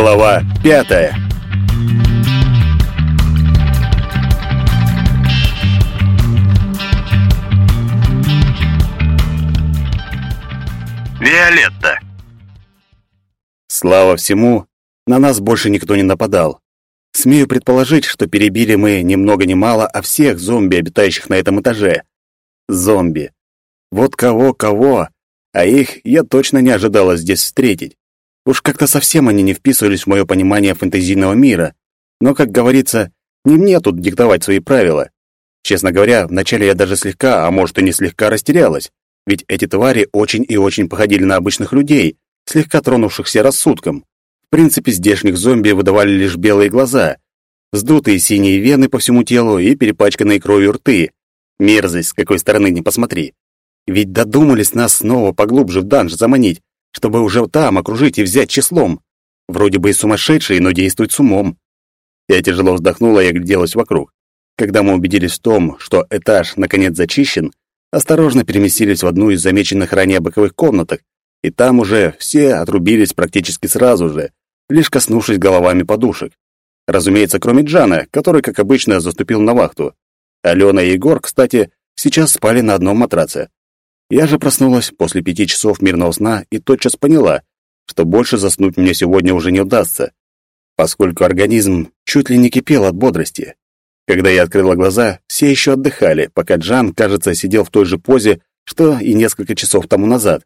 Глава пятая. Виолетта. Слава всему, на нас больше никто не нападал. Смею предположить, что перебили мы ни много ни мало, а всех зомби, обитающих на этом этаже. Зомби. Вот кого-кого, а их я точно не ожидала здесь встретить. Уж как-то совсем они не вписывались в мое понимание фэнтезийного мира. Но, как говорится, не мне тут диктовать свои правила. Честно говоря, вначале я даже слегка, а может и не слегка растерялась, ведь эти твари очень и очень походили на обычных людей, слегка тронувшихся рассудком. В принципе, здешних зомби выдавали лишь белые глаза, вздутые синие вены по всему телу и перепачканные кровью рты. Мерзость, с какой стороны не посмотри. Ведь додумались нас снова поглубже в данж заманить, чтобы уже там окружить и взять числом. Вроде бы и сумасшедшие, но действуют с умом. Я тяжело вздохнула и огляделась вокруг. Когда мы убедились в том, что этаж наконец зачищен, осторожно переместились в одну из замеченных ранее боковых комнаток, и там уже все отрубились практически сразу же, лишь коснувшись головами подушек. Разумеется, кроме Джана, который, как обычно, заступил на вахту. Алена и Егор, кстати, сейчас спали на одном матраце. Я же проснулась после пяти часов мирного сна и тотчас поняла, что больше заснуть мне сегодня уже не удастся, поскольку организм чуть ли не кипел от бодрости. Когда я открыла глаза, все еще отдыхали, пока Джан, кажется, сидел в той же позе, что и несколько часов тому назад.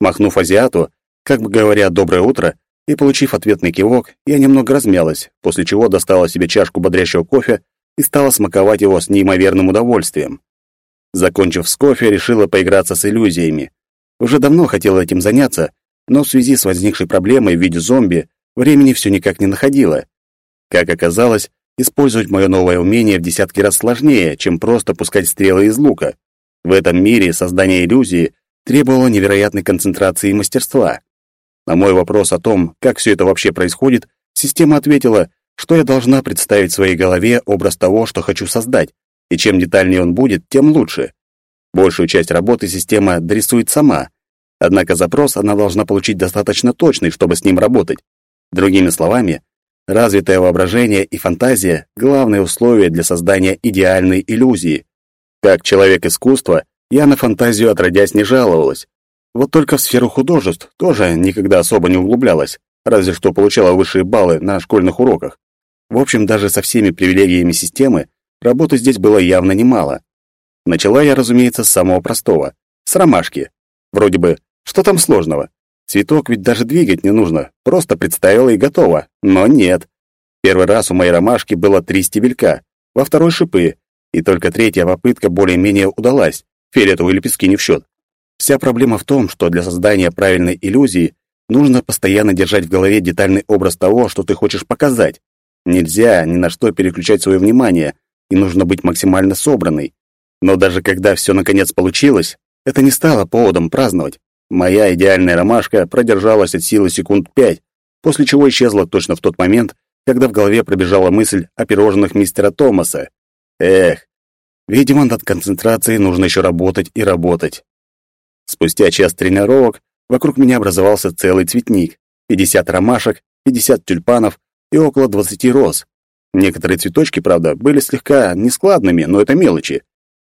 Махнув азиату, как бы говоря «доброе утро», и получив ответный кивок, я немного размялась, после чего достала себе чашку бодрящего кофе и стала смаковать его с неимоверным удовольствием. Закончив с кофе, решила поиграться с иллюзиями. Уже давно хотела этим заняться, но в связи с возникшей проблемой в виде зомби времени все никак не находила. Как оказалось, использовать мое новое умение в десятки раз сложнее, чем просто пускать стрелы из лука. В этом мире создание иллюзии требовало невероятной концентрации и мастерства. На мой вопрос о том, как все это вообще происходит, система ответила, что я должна представить в своей голове образ того, что хочу создать, и чем детальнее он будет, тем лучше. Большую часть работы система дорисует сама, однако запрос она должна получить достаточно точный, чтобы с ним работать. Другими словами, развитое воображение и фантазия — главные условия для создания идеальной иллюзии. Как человек искусства, я на фантазию отродясь не жаловалась. Вот только в сферу художеств тоже никогда особо не углублялась, разве что получала высшие баллы на школьных уроках. В общем, даже со всеми привилегиями системы Работы здесь было явно немало. Начала я, разумеется, с самого простого — с ромашки. Вроде бы, что там сложного? Цветок ведь даже двигать не нужно, просто представила и готово. Но нет. Первый раз у моей ромашки было три стебелька, во второй — шипы, и только третья попытка более-менее удалась, фиолетовые лепестки не в счет. Вся проблема в том, что для создания правильной иллюзии нужно постоянно держать в голове детальный образ того, что ты хочешь показать. Нельзя ни на что переключать свое внимание — и нужно быть максимально собранной. Но даже когда все наконец получилось, это не стало поводом праздновать. Моя идеальная ромашка продержалась от силы секунд пять, после чего исчезла точно в тот момент, когда в голове пробежала мысль о пирожных мистера Томаса. Эх, видимо, над концентрацией нужно еще работать и работать. Спустя час тренировок вокруг меня образовался целый цветник. 50 ромашек, 50 тюльпанов и около 20 роз. Некоторые цветочки, правда, были слегка нескладными, но это мелочи.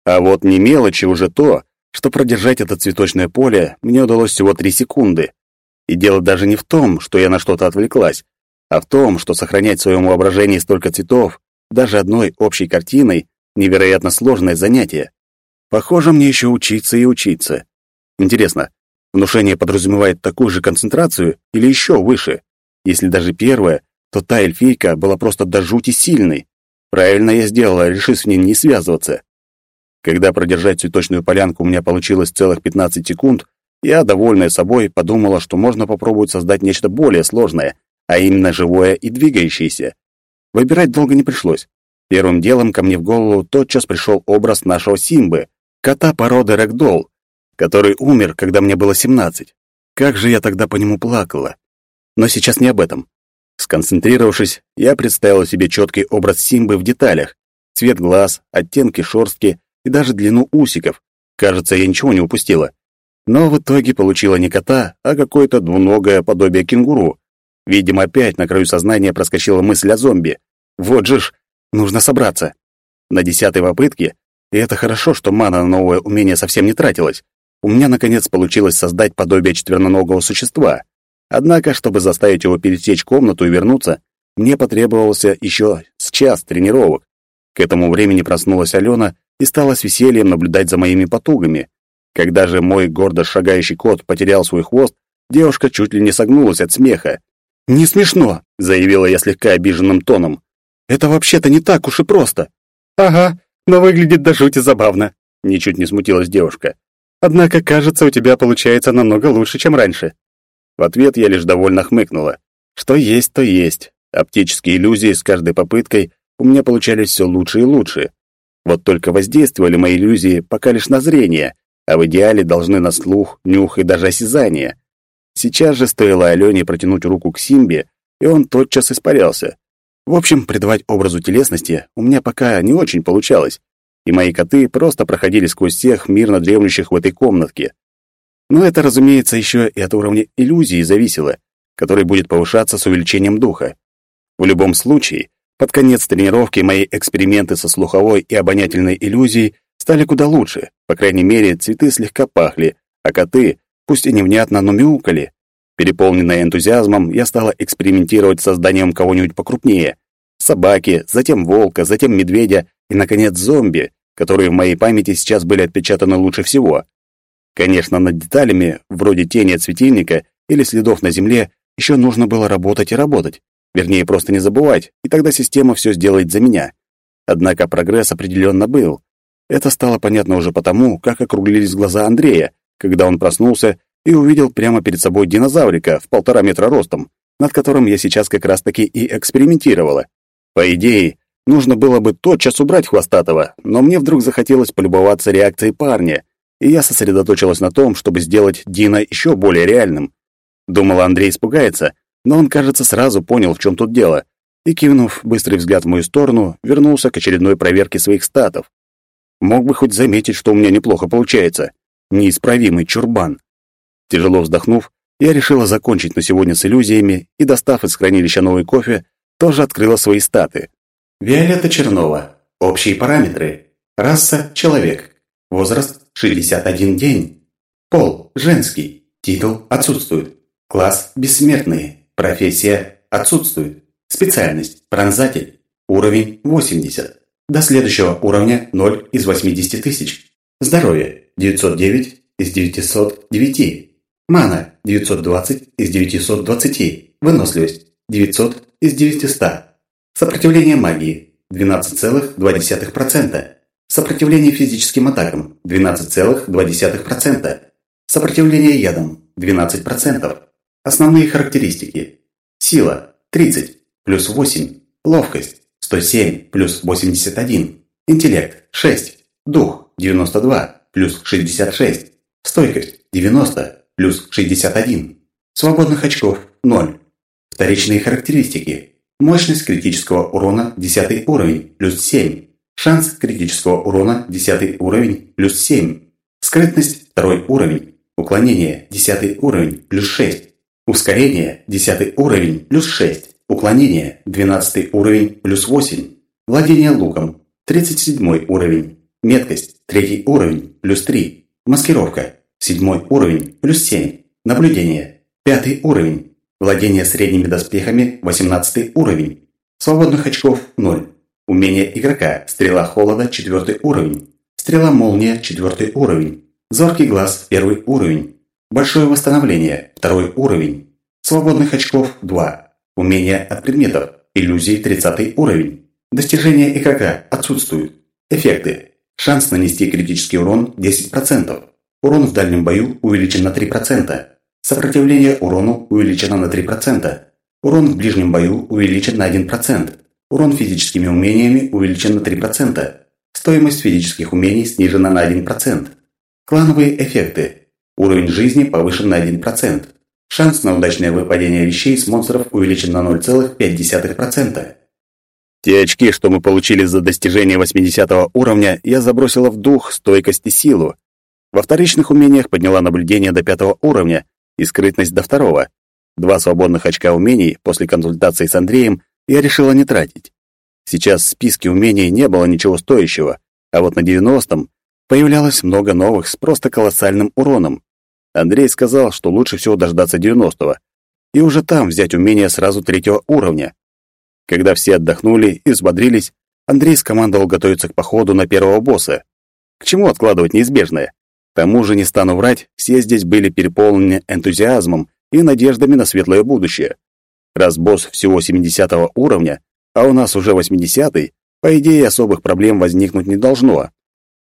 А вот не мелочи уже то, что продержать это цветочное поле мне удалось всего три секунды. И дело даже не в том, что я на что-то отвлеклась, а в том, что сохранять в своем воображении столько цветов, даже одной общей картиной, невероятно сложное занятие. Похоже, мне еще учиться и учиться. Интересно, внушение подразумевает такую же концентрацию или еще выше? Если даже первое, то та эльфийка была просто до жути сильной. Правильно я сделала, решив с ней не связываться. Когда продержать цветочную полянку у меня получилось целых 15 секунд, я, довольная собой, подумала, что можно попробовать создать нечто более сложное, а именно живое и двигающееся. Выбирать долго не пришлось. Первым делом ко мне в голову тотчас пришел образ нашего Симбы, кота породы рэгдолл, который умер, когда мне было 17. Как же я тогда по нему плакала. Но сейчас не об этом. Сконцентрировавшись, я представил себе четкий образ Симбы в деталях. Цвет глаз, оттенки шорстки и даже длину усиков. Кажется, я ничего не упустила. Но в итоге получила не кота, а какое-то двуногое подобие кенгуру. Видимо, опять на краю сознания проскочила мысль о зомби. Вот же ж, нужно собраться. На десятой попытке, и это хорошо, что мана на новое умение совсем не тратилась, у меня, наконец, получилось создать подобие четверноногого существа. Однако, чтобы заставить его пересечь комнату и вернуться, мне потребовался еще с час тренировок. К этому времени проснулась Алена и стала с весельем наблюдать за моими потугами. Когда же мой гордо шагающий кот потерял свой хвост, девушка чуть ли не согнулась от смеха. «Не смешно», — заявила я слегка обиженным тоном. «Это вообще-то не так уж и просто». «Ага, но выглядит до жути забавно», — ничуть не смутилась девушка. «Однако, кажется, у тебя получается намного лучше, чем раньше». В ответ я лишь довольно хмыкнула. Что есть, то есть. Оптические иллюзии с каждой попыткой у меня получались все лучше и лучше. Вот только воздействовали мои иллюзии пока лишь на зрение, а в идеале должны на слух, нюх и даже осязание. Сейчас же стоило Алене протянуть руку к Симбе, и он тотчас испарялся. В общем, придавать образу телесности у меня пока не очень получалось, и мои коты просто проходили сквозь всех мирно дремлющих в этой комнатке. Но это, разумеется, еще и от уровня иллюзии зависело, который будет повышаться с увеличением духа. В любом случае, под конец тренировки мои эксперименты со слуховой и обонятельной иллюзией стали куда лучше. По крайней мере, цветы слегка пахли, а коты, пусть и невнятно, но мяукали. Переполненная энтузиазмом, я стала экспериментировать с созданием кого-нибудь покрупнее. Собаки, затем волка, затем медведя и, наконец, зомби, которые в моей памяти сейчас были отпечатаны лучше всего. Конечно, над деталями, вроде тени от светильника или следов на земле, еще нужно было работать и работать. Вернее, просто не забывать, и тогда система все сделает за меня. Однако прогресс определенно был. Это стало понятно уже потому, как округлились глаза Андрея, когда он проснулся и увидел прямо перед собой динозаврика в полтора метра ростом, над которым я сейчас как раз-таки и экспериментировала. По идее, нужно было бы тотчас убрать хвостатого, но мне вдруг захотелось полюбоваться реакцией парня, и я сосредоточилась на том, чтобы сделать Дина еще более реальным. Думала, Андрей испугается, но он, кажется, сразу понял, в чем тут дело, и, кивнув быстрый взгляд в мою сторону, вернулся к очередной проверке своих статов. Мог бы хоть заметить, что у меня неплохо получается. Неисправимый чурбан. Тяжело вздохнув, я решила закончить на сегодня с иллюзиями и, достав из хранилища новый кофе, тоже открыла свои статы. Виолетта Чернова. Общие параметры. Раса – человек. Возраст – 61 день. Пол – женский. Титул – отсутствует. Класс – бессмертные. Профессия отсутствует. Специальность – пронзатель. Уровень 80. До следующего уровня 0 из 80 тысяч. Здоровье – 909 из 909. Мана – 920 из 920. Выносливость – 900 из 900. Сопротивление магии – 12,2%. Сопротивление физическим атакам – 12,2%. Сопротивление ядам – 12%. Основные характеристики. Сила – 30, плюс 8. Ловкость – 107, плюс 81. Интеллект – 6. Дух – 92, плюс 66. Стойкость – 90, плюс 61. Свободных очков – 0. Вторичные характеристики. Мощность критического урона – 10 уровень, плюс 7. Шанс критического урона – 10 уровень, плюс 7. Скрытность – 2 уровень. Уклонение – 10 уровень, плюс 6. Ускорение – 10 уровень, плюс 6. Уклонение – 12 уровень, плюс 8. Владение луком – 37 уровень. Меткость – 3 уровень, плюс 3. Маскировка – 7 уровень, плюс 7. Наблюдение – 5 уровень. Владение средними доспехами – 18 уровень. Свободных очков – 0. Умение игрока – стрела холода – 4 уровень. Стрела молния – 4 уровень. Зоркий глаз – 1 уровень. Большое восстановление, второй уровень. Свободных очков 2. Умение от предметов, иллюзий 30 уровень. Достижения игрока отсутствуют. Эффекты. Шанс нанести критический урон 10%. Урон в дальнем бою увеличен на 3%. Сопротивление урону увеличено на 3%. Урон в ближнем бою увеличен на 1%. Урон физическими умениями увеличен на 3%. Стоимость физических умений снижена на 1%. Клановые эффекты. Уровень жизни повышен на 1%. Шанс на удачное выпадение вещей с монстров увеличен на 0,5%. Те очки, что мы получили за достижение 80 уровня, я забросила в дух, стойкость и силу. Во вторичных умениях подняла наблюдение до пятого уровня и скрытность до второго. Два свободных очка умений после консультации с Андреем я решила не тратить. Сейчас в списке умений не было ничего стоящего, а вот на девяностом появлялось много новых с просто колоссальным уроном. Андрей сказал, что лучше всего дождаться девяностого и уже там взять умение сразу третьего уровня. Когда все отдохнули и взбодрились, Андрей скомандовал готовиться к походу на первого босса. К чему откладывать неизбежное? К тому же, не стану врать, все здесь были переполнены энтузиазмом и надеждами на светлое будущее. Раз босс всего 70 уровня, а у нас уже 80-й, по идее, особых проблем возникнуть не должно.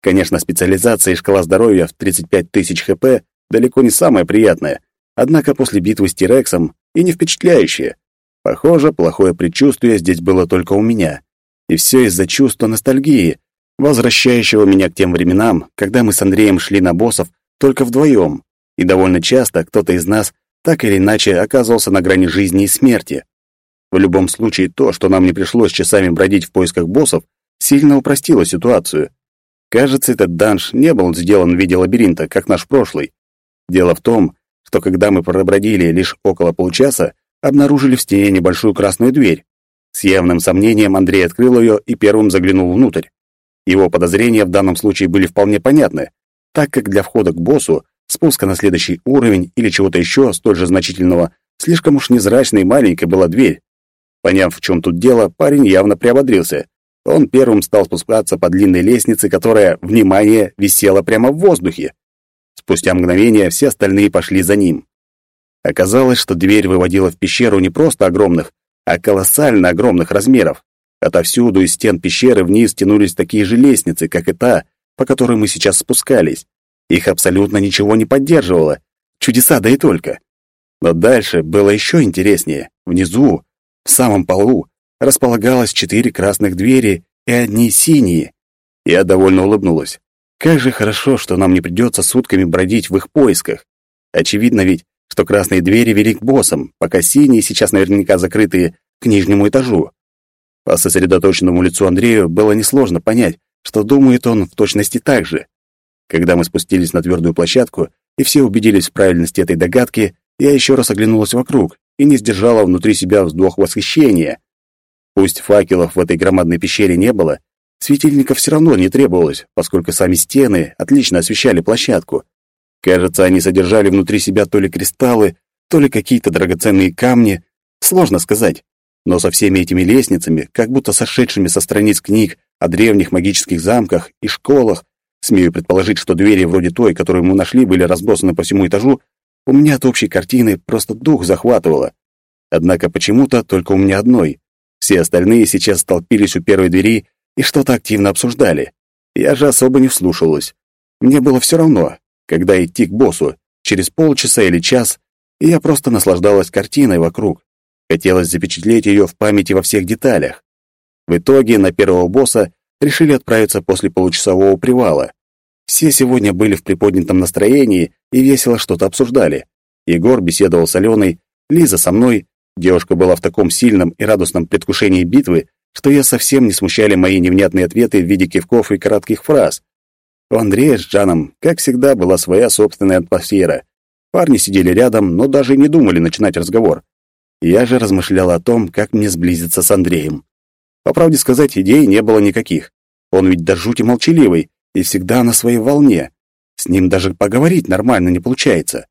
Конечно, специализация и шкала здоровья в 35 тысяч хп далеко не самое приятное, однако после битвы с Тирексом и не впечатляющее. Похоже, плохое предчувствие здесь было только у меня. И все из-за чувства ностальгии, возвращающего меня к тем временам, когда мы с Андреем шли на боссов только вдвоем, и довольно часто кто-то из нас так или иначе оказывался на грани жизни и смерти. В любом случае, то, что нам не пришлось часами бродить в поисках боссов, сильно упростило ситуацию. Кажется, этот данж не был сделан в виде лабиринта, как наш прошлый. Дело в том, что когда мы пробродили лишь около получаса, обнаружили в стене небольшую красную дверь. С явным сомнением Андрей открыл ее и первым заглянул внутрь. Его подозрения в данном случае были вполне понятны, так как для входа к боссу, спуска на следующий уровень или чего-то еще столь же значительного, слишком уж незрачной и маленькой была дверь. Поняв, в чем тут дело, парень явно приободрился. Он первым стал спускаться по длинной лестнице, которая, внимание, висела прямо в воздухе. Спустя мгновение все остальные пошли за ним. Оказалось, что дверь выводила в пещеру не просто огромных, а колоссально огромных размеров. Отовсюду из стен пещеры вниз тянулись такие же лестницы, как и та, по которой мы сейчас спускались. Их абсолютно ничего не поддерживало. Чудеса, да и только. Но дальше было еще интереснее. Внизу, в самом полу, располагалось четыре красных двери и одни синие. Я довольно улыбнулась. Как же хорошо, что нам не придется сутками бродить в их поисках. Очевидно ведь, что красные двери вели к боссам, пока синие, сейчас наверняка закрытые, к нижнему этажу. По сосредоточенному лицу Андрею было несложно понять, что думает он в точности так же. Когда мы спустились на твердую площадку, и все убедились в правильности этой догадки, я еще раз оглянулась вокруг и не сдержала внутри себя вздох восхищения. Пусть факелов в этой громадной пещере не было, Светильников все равно не требовалось, поскольку сами стены отлично освещали площадку. Кажется, они содержали внутри себя то ли кристаллы, то ли какие-то драгоценные камни. Сложно сказать. Но со всеми этими лестницами, как будто сошедшими со страниц книг о древних магических замках и школах, смею предположить, что двери вроде той, которую мы нашли, были разбросаны по всему этажу, у меня от общей картины просто дух захватывало. Однако почему-то только у меня одной. Все остальные сейчас столпились у первой двери и что-то активно обсуждали. Я же особо не вслушивалась. Мне было все равно, когда идти к боссу, через полчаса или час, и я просто наслаждалась картиной вокруг. Хотелось запечатлеть ее в памяти во всех деталях. В итоге на первого босса решили отправиться после получасового привала. Все сегодня были в приподнятом настроении и весело что-то обсуждали. Егор беседовал с Аленой, Лиза со мной. Девушка была в таком сильном и радостном предвкушении битвы, что ее совсем не смущали мои невнятные ответы в виде кивков и коротких фраз. У Андрея с Джаном, как всегда, была своя собственная атмосфера. Парни сидели рядом, но даже не думали начинать разговор. Я же размышляла о том, как мне сблизиться с Андреем. По правде сказать, идей не было никаких. Он ведь до жути молчаливый и всегда на своей волне. С ним даже поговорить нормально не получается.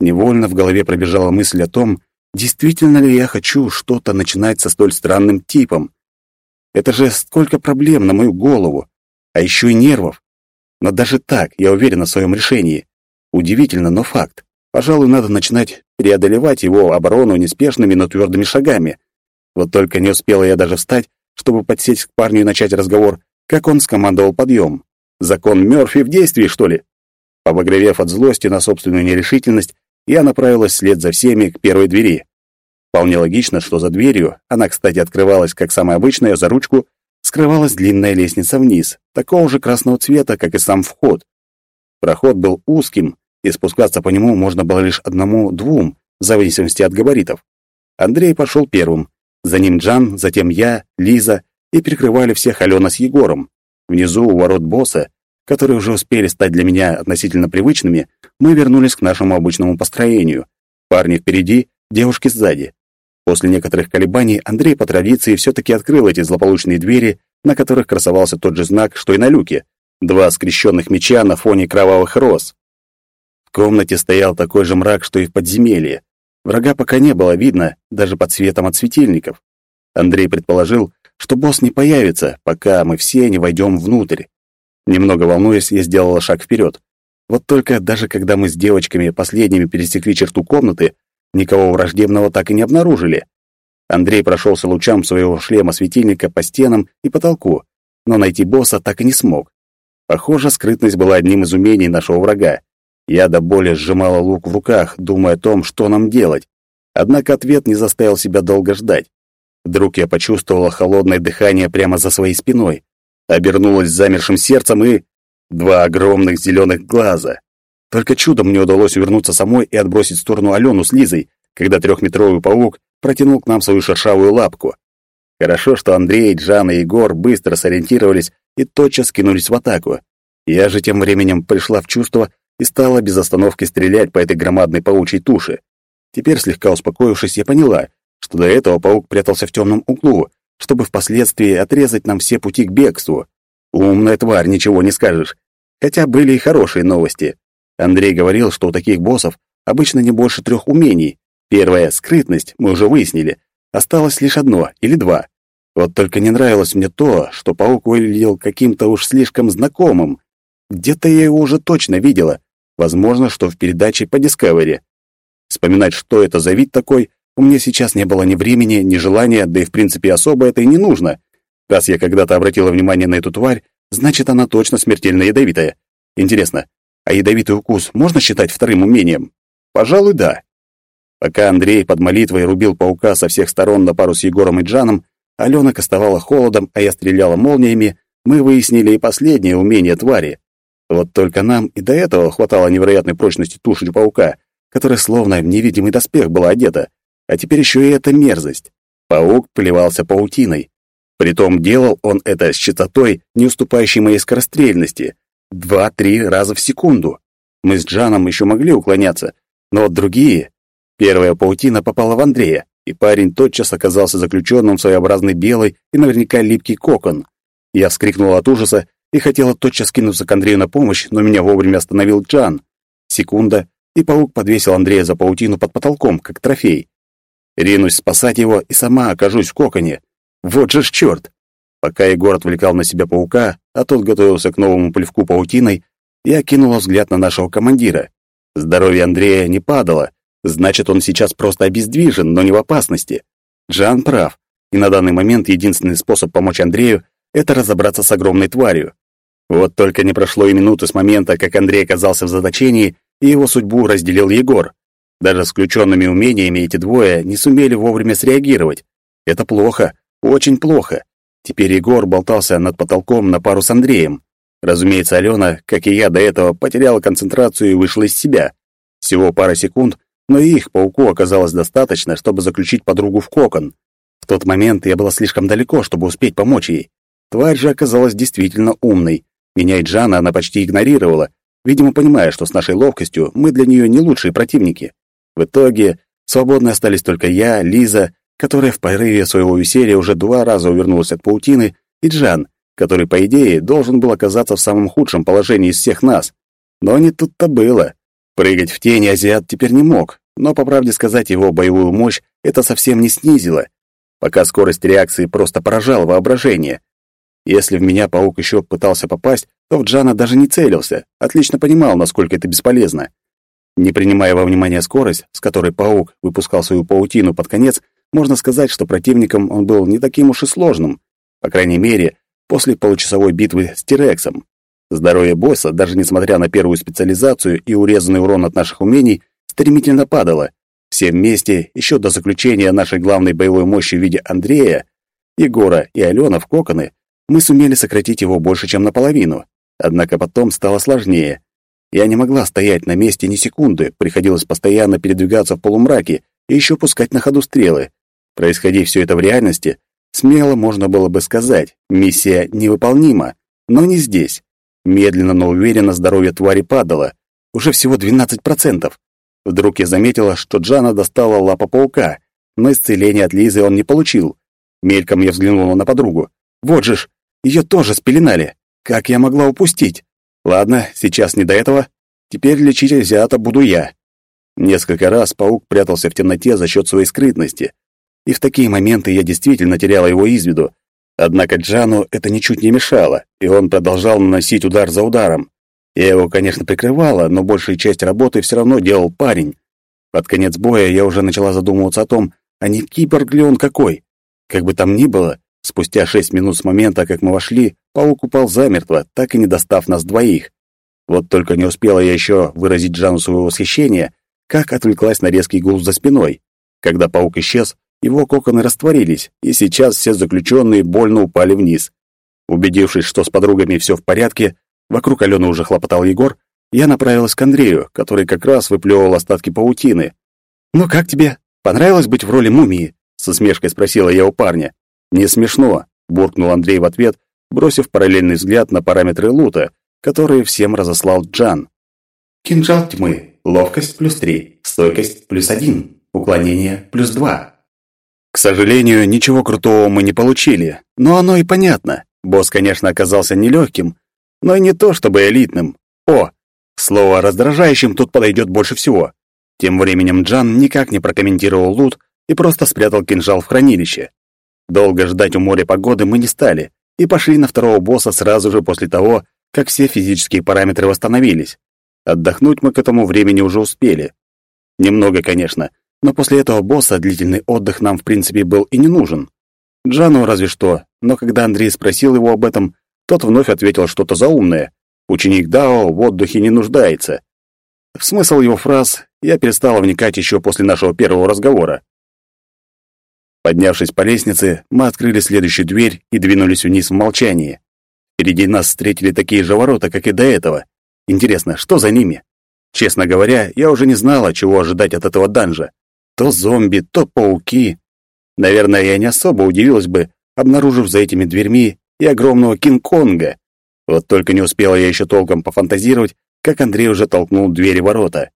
Невольно в голове пробежала мысль о том, действительно ли я хочу что-то начинать со столь странным типом. Это же сколько проблем на мою голову, а еще и нервов. Но даже так я уверен в своем решении. Удивительно, но факт. Пожалуй, надо начинать преодолевать его оборону неспешными, но твердыми шагами. Вот только не успела я даже встать, чтобы подсесть к парню и начать разговор, как он скомандовал подъем. Закон Мёрфи в действии, что ли? Побагровев от злости на собственную нерешительность, я направилась вслед за всеми к первой двери. Вполне логично, что за дверью, она, кстати, открывалась как самая обычная, за ручку, скрывалась длинная лестница вниз, такого же красного цвета, как и сам вход. Проход был узким, и спускаться по нему можно было лишь одному-двум, в зависимости от габаритов. Андрей пошел первым, за ним Джан, затем я, Лиза, и перекрывали всех Алена с Егором. Внизу, у ворот босса, которые уже успели стать для меня относительно привычными, мы вернулись к нашему обычному построению. Парни впереди, девушки сзади. После некоторых колебаний Андрей по традиции все-таки открыл эти злополучные двери, на которых красовался тот же знак, что и на люке. Два скрещенных меча на фоне кровавых роз. В комнате стоял такой же мрак, что и в подземелье. Врага пока не было видно, даже под светом от светильников. Андрей предположил, что босс не появится, пока мы все не войдем внутрь. Немного волнуясь, я сделала шаг вперед. Вот только даже когда мы с девочками последними пересекли черту комнаты, никого враждебного так и не обнаружили. Андрей прошелся лучам своего шлема-светильника по стенам и потолку, но найти босса так и не смог. Похоже, скрытность была одним из умений нашего врага. Я до боли сжимала лук в руках, думая о том, что нам делать. Однако ответ не заставил себя долго ждать. Вдруг я почувствовала холодное дыхание прямо за своей спиной, обернулась замершим сердцем и... Два огромных зеленых глаза. Только чудом мне удалось увернуться самой и отбросить в сторону Алену с Лизой, когда трехметровый паук протянул к нам свою шершавую лапку. Хорошо, что Андрей, Джан и Егор быстро сориентировались и тотчас кинулись в атаку. Я же тем временем пришла в чувство и стала без остановки стрелять по этой громадной паучьей туше. Теперь, слегка успокоившись, я поняла, что до этого паук прятался в темном углу, чтобы впоследствии отрезать нам все пути к бегству. Умная тварь, ничего не скажешь. Хотя были и хорошие новости. Андрей говорил, что у таких боссов обычно не больше трех умений. Первое — скрытность, мы уже выяснили. Осталось лишь одно или два. Вот только не нравилось мне то, что паук выглядел каким-то уж слишком знакомым. Где-то я его уже точно видела. Возможно, что в передаче по Discovery. Вспоминать, что это за вид такой, у меня сейчас не было ни времени, ни желания, да и в принципе особо это и не нужно. Раз я когда-то обратила внимание на эту тварь, значит, она точно смертельно ядовитая. Интересно, а ядовитый укус можно считать вторым умением? Пожалуй, да. Пока Андрей под молитвой рубил паука со всех сторон на пару с Егором и Джаном, Алена кастовала холодом, а я стреляла молниями, мы выяснили и последнее умение твари. Вот только нам и до этого хватало невероятной прочности туши паука, которая словно в невидимый доспех была одета, а теперь еще и эта мерзость. Паук плевался паутиной. Притом делал он это с частотой, не уступающей моей скорострельности. Два-три раза в секунду. Мы с Джаном еще могли уклоняться, но вот другие... Первая паутина попала в Андрея, и парень тотчас оказался заключенным в своеобразный белый и наверняка липкий кокон. Я вскрикнула от ужаса и хотела тотчас кинуться к Андрею на помощь, но меня вовремя остановил Джан. Секунда, и паук подвесил Андрея за паутину под потолком, как трофей. Ринусь спасать его и сама окажусь в коконе. Вот же ж черт! Пока Егор отвлекал на себя паука, а тот готовился к новому плевку паутиной, я кинула взгляд на нашего командира. Здоровье Андрея не падало, значит, он сейчас просто обездвижен, но не в опасности. Джан прав, и на данный момент единственный способ помочь Андрею — это разобраться с огромной тварью. Вот только не прошло и минуты с момента, как Андрей оказался в заточении, и его судьбу разделил Егор. Даже с включенными умениями эти двое не сумели вовремя среагировать. Это плохо, очень плохо. Теперь Егор болтался над потолком на пару с Андреем. Разумеется, Алена, как и я до этого, потеряла концентрацию и вышла из себя. Всего пара секунд, но их пауку оказалось достаточно, чтобы заключить подругу в кокон. В тот момент я была слишком далеко, чтобы успеть помочь ей. Тварь же оказалась действительно умной. Меня и Джана она почти игнорировала, видимо, понимая, что с нашей ловкостью мы для нее не лучшие противники. В итоге свободны остались только я, Лиза которая в порыве своего веселья уже два раза увернулась от паутины, и Джан, который, по идее, должен был оказаться в самом худшем положении из всех нас. Но не тут-то было. Прыгать в тени азиат теперь не мог, но, по правде сказать, его боевую мощь это совсем не снизило, пока скорость реакции просто поражала воображение. Если в меня паук еще пытался попасть, то в Джана даже не целился, отлично понимал, насколько это бесполезно. Не принимая во внимание скорость, с которой паук выпускал свою паутину под конец, можно сказать, что противником он был не таким уж и сложным, по крайней мере, после получасовой битвы с Тирексом. Здоровье босса, даже несмотря на первую специализацию и урезанный урон от наших умений, стремительно падало. Все вместе, еще до заключения нашей главной боевой мощи в виде Андрея, Егора и Алена в коконы, мы сумели сократить его больше, чем наполовину. Однако потом стало сложнее. Я не могла стоять на месте ни секунды, приходилось постоянно передвигаться в полумраке и еще пускать на ходу стрелы. Происходи все это в реальности, смело можно было бы сказать, миссия невыполнима, но не здесь. Медленно, но уверенно здоровье твари падало. Уже всего 12%. Вдруг я заметила, что Джана достала лапа паука, но исцеления от Лизы он не получил. Мельком я взглянула на подругу. Вот же ж, ее тоже спеленали. Как я могла упустить? Ладно, сейчас не до этого. Теперь лечить азиата буду я. Несколько раз паук прятался в темноте за счет своей скрытности. И в такие моменты я действительно теряла его из виду. Однако Джану это ничуть не мешало, и он продолжал наносить удар за ударом. Я его, конечно, прикрывала, но большую часть работы все равно делал парень. Под конец боя я уже начала задумываться о том, а не киборг ли он какой. Как бы там ни было, спустя шесть минут с момента, как мы вошли, паук упал замертво, так и не достав нас двоих. Вот только не успела я еще выразить Джану свое восхищение, как отвлеклась на резкий гул за спиной. Когда паук исчез, его коконы растворились, и сейчас все заключенные больно упали вниз. Убедившись, что с подругами все в порядке, вокруг Алены уже хлопотал Егор, я направилась к Андрею, который как раз выплевывал остатки паутины. «Ну как тебе? Понравилось быть в роли мумии?» — с усмешкой спросила я у парня. «Не смешно», — буркнул Андрей в ответ, бросив параллельный взгляд на параметры лута, которые всем разослал Джан. «Кинжал тьмы. Ловкость плюс три. Стойкость плюс один. Уклонение плюс два». К сожалению, ничего крутого мы не получили, но оно и понятно. Босс, конечно, оказался нелегким, но и не то чтобы элитным. О, слово «раздражающим» тут подойдет больше всего. Тем временем Джан никак не прокомментировал лут и просто спрятал кинжал в хранилище. Долго ждать у моря погоды мы не стали и пошли на второго босса сразу же после того, как все физические параметры восстановились. Отдохнуть мы к этому времени уже успели. Немного, конечно, но после этого босса длительный отдых нам в принципе был и не нужен. Джану разве что, но когда Андрей спросил его об этом, тот вновь ответил что-то заумное. Ученик Дао в отдыхе не нуждается. В смысл его фраз я перестала вникать еще после нашего первого разговора. Поднявшись по лестнице, мы открыли следующую дверь и двинулись вниз в молчании. Впереди нас встретили такие же ворота, как и до этого. Интересно, что за ними? Честно говоря, я уже не знала, чего ожидать от этого данжа. То зомби, то пауки. Наверное, я не особо удивилась бы, обнаружив за этими дверьми и огромного Кинг-Конга. Вот только не успела я еще толком пофантазировать, как Андрей уже толкнул двери ворота.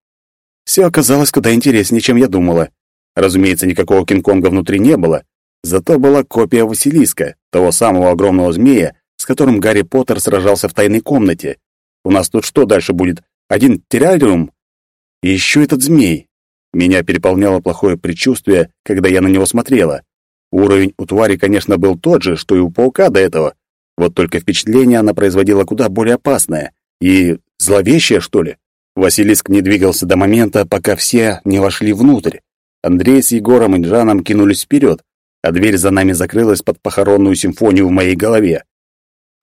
Все оказалось куда интереснее, чем я думала. Разумеется, никакого Кинг-Конга внутри не было, зато была копия Василиска, того самого огромного змея, с которым Гарри Поттер сражался в тайной комнате. У нас тут что дальше будет? Один террариум? И еще этот змей. Меня переполняло плохое предчувствие, когда я на него смотрела. Уровень у твари, конечно, был тот же, что и у паука до этого. Вот только впечатление она производила куда более опасное. И зловещее, что ли? Василиск не двигался до момента, пока все не вошли внутрь. Андрей с Егором и Джаном кинулись вперед, а дверь за нами закрылась под похоронную симфонию в моей голове.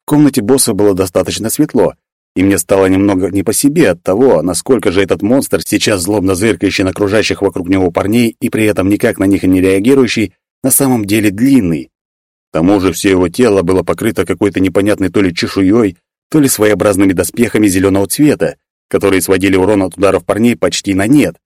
В комнате босса было достаточно светло, и мне стало немного не по себе от того, насколько же этот монстр, сейчас злобно зыркающий на окружающих вокруг него парней и при этом никак на них не реагирующий, на самом деле длинный. К тому же все его тело было покрыто какой-то непонятной то ли чешуей, то ли своеобразными доспехами зеленого цвета, которые сводили урон от ударов парней почти на нет.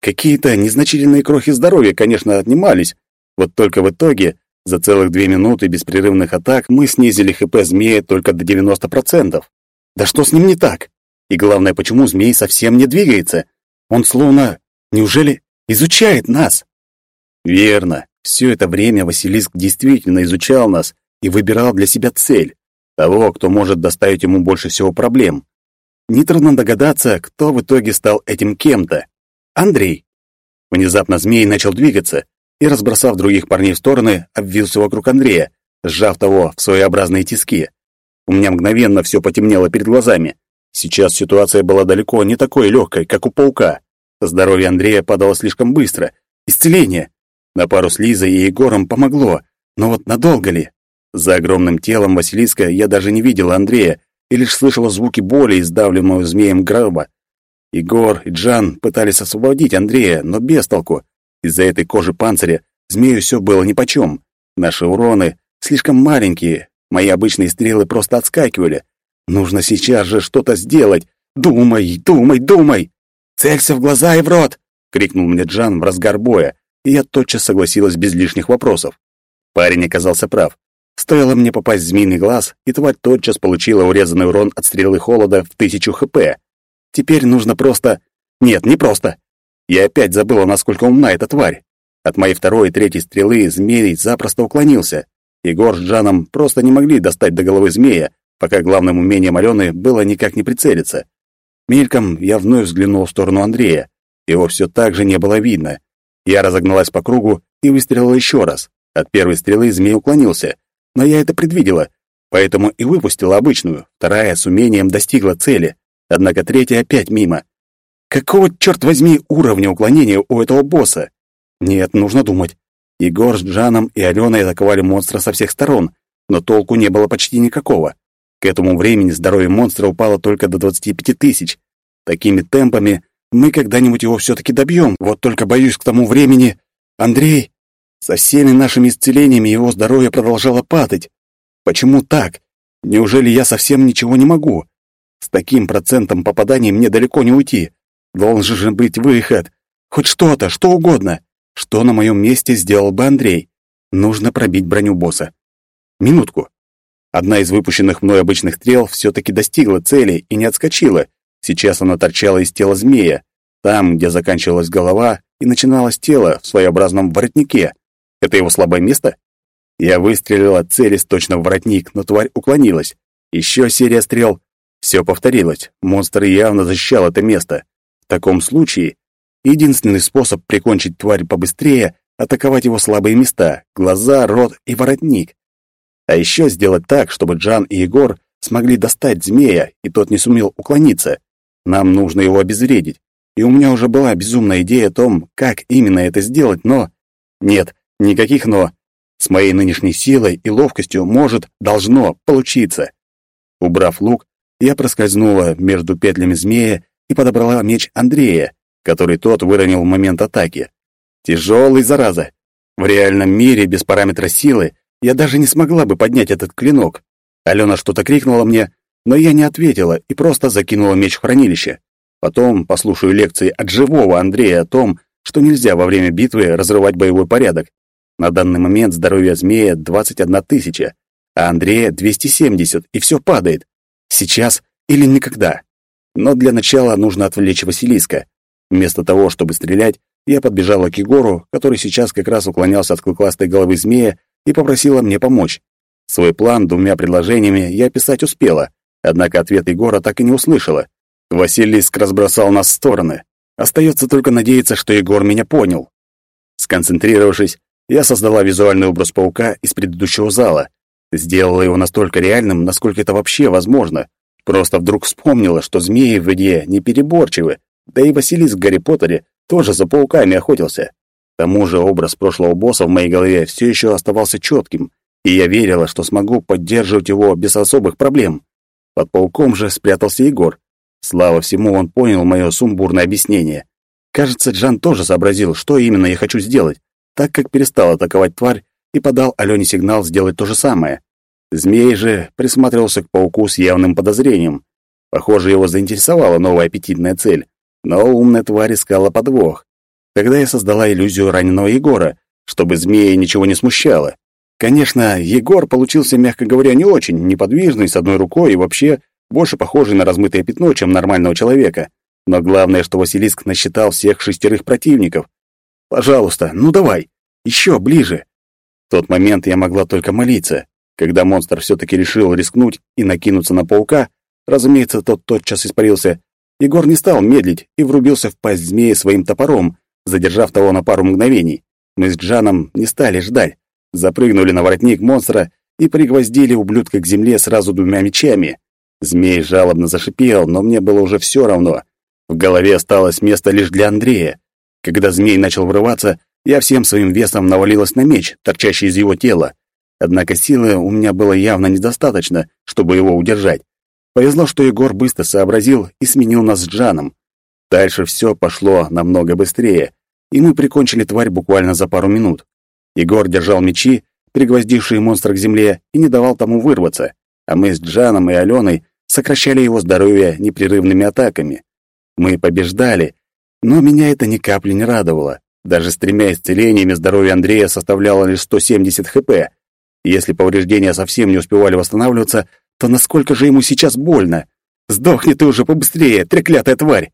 Какие-то незначительные крохи здоровья, конечно, отнимались, вот только в итоге за целых две минуты беспрерывных атак мы снизили ХП змея только до 90%. Да что с ним не так? И главное, почему змей совсем не двигается? Он словно, неужели, изучает нас? Верно. Все это время Василиск действительно изучал нас и выбирал для себя цель, того, кто может доставить ему больше всего проблем. Нетрудно догадаться, кто в итоге стал этим кем-то. Андрей. Внезапно змей начал двигаться и, разбросав других парней в стороны, обвился вокруг Андрея, сжав того в своеобразные тиски. У меня мгновенно все потемнело перед глазами. Сейчас ситуация была далеко не такой легкой, как у паука. Здоровье Андрея падало слишком быстро. Исцеление. На пару с Лизой и Егором помогло, но вот надолго ли? За огромным телом Василиска я даже не видела Андрея и лишь слышала звуки боли, издавленного змеем гроба. Егор и Джан пытались освободить Андрея, но без толку. Из-за этой кожи панциря змею все было нипочем. Наши уроны слишком маленькие, мои обычные стрелы просто отскакивали. Нужно сейчас же что-то сделать. Думай, думай, думай! «Целься в глаза и в рот!» — крикнул мне Джан в разгар боя, и я тотчас согласилась без лишних вопросов. Парень оказался прав. Стоило мне попасть в змеиный глаз, и тварь тотчас получила урезанный урон от стрелы холода в тысячу хп. Теперь нужно просто... Нет, не просто. Я опять забыла, насколько умна эта тварь. От моей второй и третьей стрелы змей запросто уклонился. Егор с Джаном просто не могли достать до головы змея, пока главным умением Алены было никак не прицелиться. Мельком я вновь взглянул в сторону Андрея. Его все так же не было видно. Я разогналась по кругу и выстрелила еще раз. От первой стрелы змей уклонился, но я это предвидела, поэтому и выпустила обычную. Вторая с умением достигла цели, однако третья опять мимо. Какого, черт возьми, уровня уклонения у этого босса? Нет, нужно думать. Егор с Джаном и Аленой атаковали монстра со всех сторон, но толку не было почти никакого. К этому времени здоровье монстра упало только до 25 тысяч. Такими темпами мы когда-нибудь его все-таки добьем. Вот только боюсь к тому времени... Андрей, со всеми нашими исцелениями его здоровье продолжало падать. Почему так? Неужели я совсем ничего не могу? С таким процентом попаданий мне далеко не уйти. Должен же быть выход. Хоть что-то, что угодно. Что на моем месте сделал бы Андрей? Нужно пробить броню босса. Минутку. Одна из выпущенных мной обычных стрел все-таки достигла цели и не отскочила, Сейчас она торчала из тела змея, там, где заканчивалась голова и начиналось тело в своеобразном воротнике. Это его слабое место? Я выстрелила, целясь точно в воротник, но тварь уклонилась. Еще серия стрел. Все повторилось. Монстр явно защищал это место. В таком случае единственный способ прикончить тварь побыстрее — атаковать его слабые места — глаза, рот и воротник. А еще сделать так, чтобы Джан и Егор смогли достать змея, и тот не сумел уклониться. Нам нужно его обезвредить. И у меня уже была безумная идея о том, как именно это сделать, но... Нет, никаких «но». С моей нынешней силой и ловкостью может, должно получиться. Убрав лук, я проскользнула между петлями змея и подобрала меч Андрея, который тот выронил в момент атаки. Тяжелый, зараза. В реальном мире без параметра силы я даже не смогла бы поднять этот клинок. Алена что-то крикнула мне, но я не ответила и просто закинула меч в хранилище. Потом послушаю лекции от живого Андрея о том, что нельзя во время битвы разрывать боевой порядок. На данный момент здоровье змея 21 тысяча, а Андрея 270, и все падает. Сейчас или никогда. Но для начала нужно отвлечь Василиска. Вместо того, чтобы стрелять, я подбежала к Егору, который сейчас как раз уклонялся от клыкластой головы змея, и попросила мне помочь. Свой план двумя предложениями я писать успела, Однако ответ Егора так и не услышала. Василиск разбросал нас в стороны. Остается только надеяться, что Егор меня понял. Сконцентрировавшись, я создала визуальный образ паука из предыдущего зала. Сделала его настолько реальным, насколько это вообще возможно. Просто вдруг вспомнила, что змеи в воде не переборчивы, да и Василиск в Гарри Поттере тоже за пауками охотился. К тому же образ прошлого босса в моей голове все еще оставался четким, и я верила, что смогу поддерживать его без особых проблем. Под пауком же спрятался Егор. Слава всему, он понял мое сумбурное объяснение. Кажется, Джан тоже сообразил, что именно я хочу сделать, так как перестал атаковать тварь и подал Алене сигнал сделать то же самое. Змей же присматривался к пауку с явным подозрением. Похоже, его заинтересовала новая аппетитная цель, но умная тварь искала подвох. Тогда я создала иллюзию раненого Егора, чтобы змея ничего не смущало. Конечно, Егор получился, мягко говоря, не очень, неподвижный, с одной рукой и вообще больше похожий на размытое пятно, чем нормального человека. Но главное, что Василиск насчитал всех шестерых противников. Пожалуйста, ну давай, еще ближе. В тот момент я могла только молиться. Когда монстр все-таки решил рискнуть и накинуться на паука, разумеется, тот тотчас испарился, Егор не стал медлить и врубился в пасть змея своим топором, задержав того на пару мгновений. Мы с Джаном не стали ждать запрыгнули на воротник монстра и пригвоздили ублюдка к земле сразу двумя мечами. Змей жалобно зашипел, но мне было уже все равно. В голове осталось место лишь для Андрея. Когда змей начал врываться, я всем своим весом навалилась на меч, торчащий из его тела. Однако силы у меня было явно недостаточно, чтобы его удержать. Повезло, что Егор быстро сообразил и сменил нас с Джаном. Дальше все пошло намного быстрее, и мы прикончили тварь буквально за пару минут. Егор держал мечи, пригвоздившие монстра к земле, и не давал тому вырваться, а мы с Джаном и Аленой сокращали его здоровье непрерывными атаками. Мы побеждали, но меня это ни капли не радовало. Даже с тремя исцелениями здоровье Андрея составляло лишь 170 хп. Если повреждения совсем не успевали восстанавливаться, то насколько же ему сейчас больно? Сдохни ты уже побыстрее, треклятая тварь!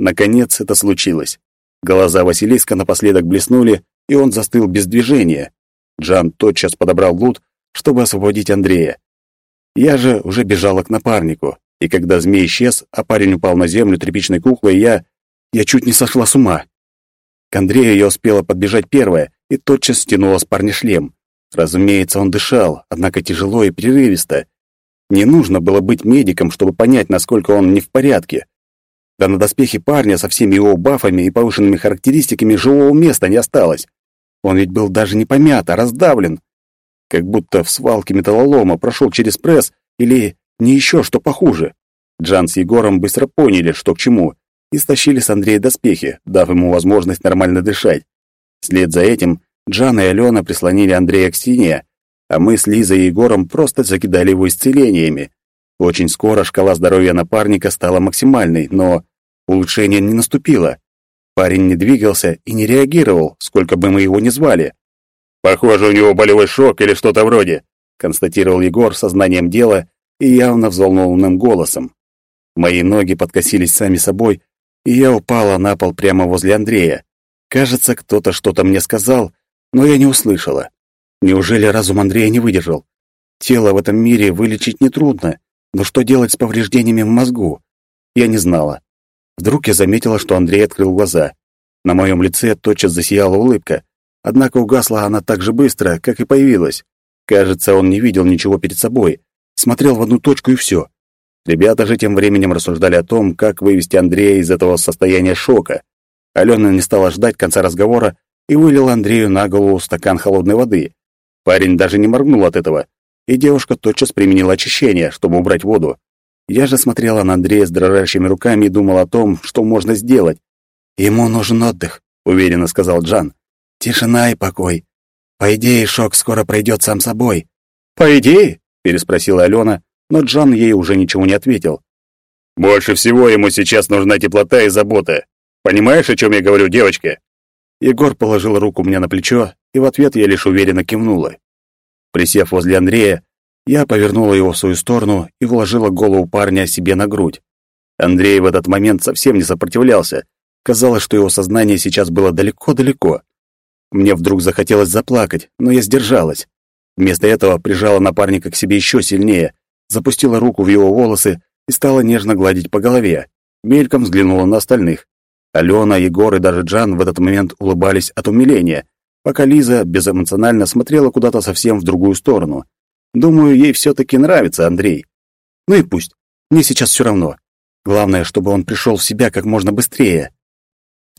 Наконец это случилось. Глаза Василиска напоследок блеснули, и он застыл без движения. Джан тотчас подобрал лут, чтобы освободить Андрея. Я же уже бежала к напарнику, и когда змей исчез, а парень упал на землю тряпичной куклой, я... я чуть не сошла с ума. К Андрею я успела подбежать первая и тотчас стянула с парня шлем. Разумеется, он дышал, однако тяжело и прерывисто. Не нужно было быть медиком, чтобы понять, насколько он не в порядке. Да на доспехе парня со всеми его бафами и повышенными характеристиками живого места не осталось. Он ведь был даже не помят, а раздавлен. Как будто в свалке металлолома прошел через пресс или не еще что похуже. Джан с Егором быстро поняли, что к чему, и стащили с Андрея доспехи, дав ему возможность нормально дышать. Вслед за этим Джан и Алена прислонили Андрея к стене, а мы с Лизой и Егором просто закидали его исцелениями. Очень скоро шкала здоровья напарника стала максимальной, но улучшение не наступило. Парень не двигался и не реагировал, сколько бы мы его ни звали. «Похоже, у него болевой шок или что-то вроде», констатировал Егор сознанием дела и явно взволнованным голосом. Мои ноги подкосились сами собой, и я упала на пол прямо возле Андрея. Кажется, кто-то что-то мне сказал, но я не услышала. Неужели разум Андрея не выдержал? Тело в этом мире вылечить нетрудно, но что делать с повреждениями в мозгу? Я не знала. Вдруг я заметила, что Андрей открыл глаза. На моем лице тотчас засияла улыбка, однако угасла она так же быстро, как и появилась. Кажется, он не видел ничего перед собой, смотрел в одну точку и все. Ребята же тем временем рассуждали о том, как вывести Андрея из этого состояния шока. Алена не стала ждать конца разговора и вылила Андрею на голову стакан холодной воды. Парень даже не моргнул от этого, и девушка тотчас применила очищение, чтобы убрать воду. Я же смотрела на Андрея с дрожащими руками и думала о том, что можно сделать. «Ему нужен отдых», — уверенно сказал Джан. «Тишина и покой. По идее, шок скоро пройдет сам собой». «По идее?» — переспросила Алена, но Джан ей уже ничего не ответил. «Больше всего ему сейчас нужна теплота и забота. Понимаешь, о чем я говорю, девочка?» Егор положил руку мне на плечо, и в ответ я лишь уверенно кивнула. Присев возле Андрея, я повернула его в свою сторону и вложила голову парня себе на грудь. Андрей в этот момент совсем не сопротивлялся. Казалось, что его сознание сейчас было далеко-далеко. Мне вдруг захотелось заплакать, но я сдержалась. Вместо этого прижала напарника к себе еще сильнее, запустила руку в его волосы и стала нежно гладить по голове. Мельком взглянула на остальных. Алена, Егор и даже Джан в этот момент улыбались от умиления, пока Лиза безэмоционально смотрела куда-то совсем в другую сторону. Думаю, ей все-таки нравится Андрей. Ну и пусть. Мне сейчас все равно. Главное, чтобы он пришел в себя как можно быстрее.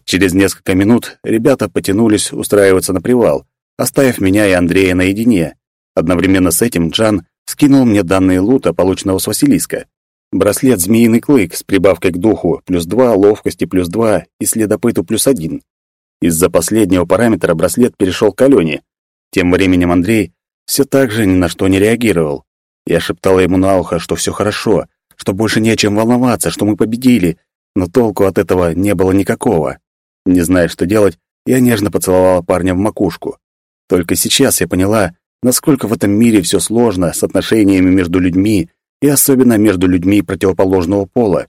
Через несколько минут ребята потянулись устраиваться на привал, оставив меня и Андрея наедине. Одновременно с этим Джан скинул мне данные лута, полученного с Василиска. Браслет «Змеиный клык» с прибавкой к духу плюс два, ловкости плюс два и следопыту плюс один. Из-за последнего параметра браслет перешел к Алене. Тем временем Андрей все так же ни на что не реагировал. Я шептала ему на ухо, что все хорошо, что больше не о чем волноваться, что мы победили, но толку от этого не было никакого. Не зная, что делать, я нежно поцеловала парня в макушку. Только сейчас я поняла, насколько в этом мире все сложно с отношениями между людьми и особенно между людьми противоположного пола.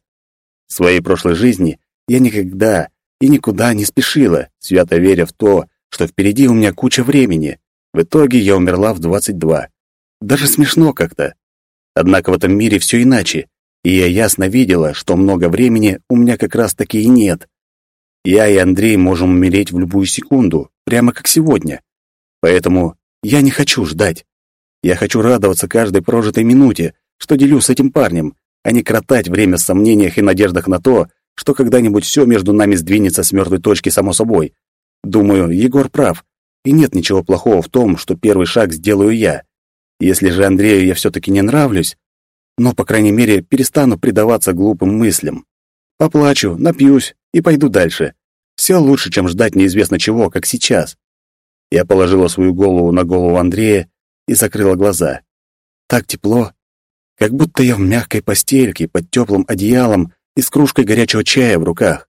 В своей прошлой жизни я никогда и никуда не спешила, свято веря в то, что впереди у меня куча времени. В итоге я умерла в 22. Даже смешно как-то. Однако в этом мире все иначе, и я ясно видела, что много времени у меня как раз-таки и нет. Я и Андрей можем умереть в любую секунду, прямо как сегодня. Поэтому я не хочу ждать. Я хочу радоваться каждой прожитой минуте, что делю с этим парнем, а не кротать время в сомнениях и надеждах на то, что когда-нибудь все между нами сдвинется с мертвой точки само собой. Думаю, Егор прав, и нет ничего плохого в том, что первый шаг сделаю я. Если же Андрею я все-таки не нравлюсь, но, по крайней мере, перестану предаваться глупым мыслям. Поплачу, напьюсь и пойду дальше. Все лучше, чем ждать неизвестно чего, как сейчас. Я положила свою голову на голову Андрея и закрыла глаза. Так тепло, как будто я в мягкой постельке под теплым одеялом и с кружкой горячего чая в руках.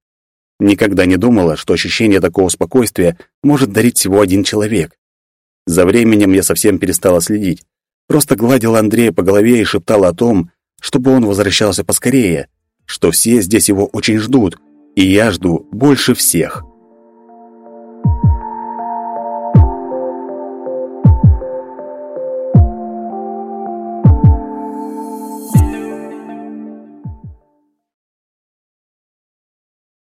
Никогда не думала, что ощущение такого спокойствия может дарить всего один человек. За временем я совсем перестала следить. Просто гладила Андрея по голове и шептала о том, чтобы он возвращался поскорее, что все здесь его очень ждут, и я жду больше всех.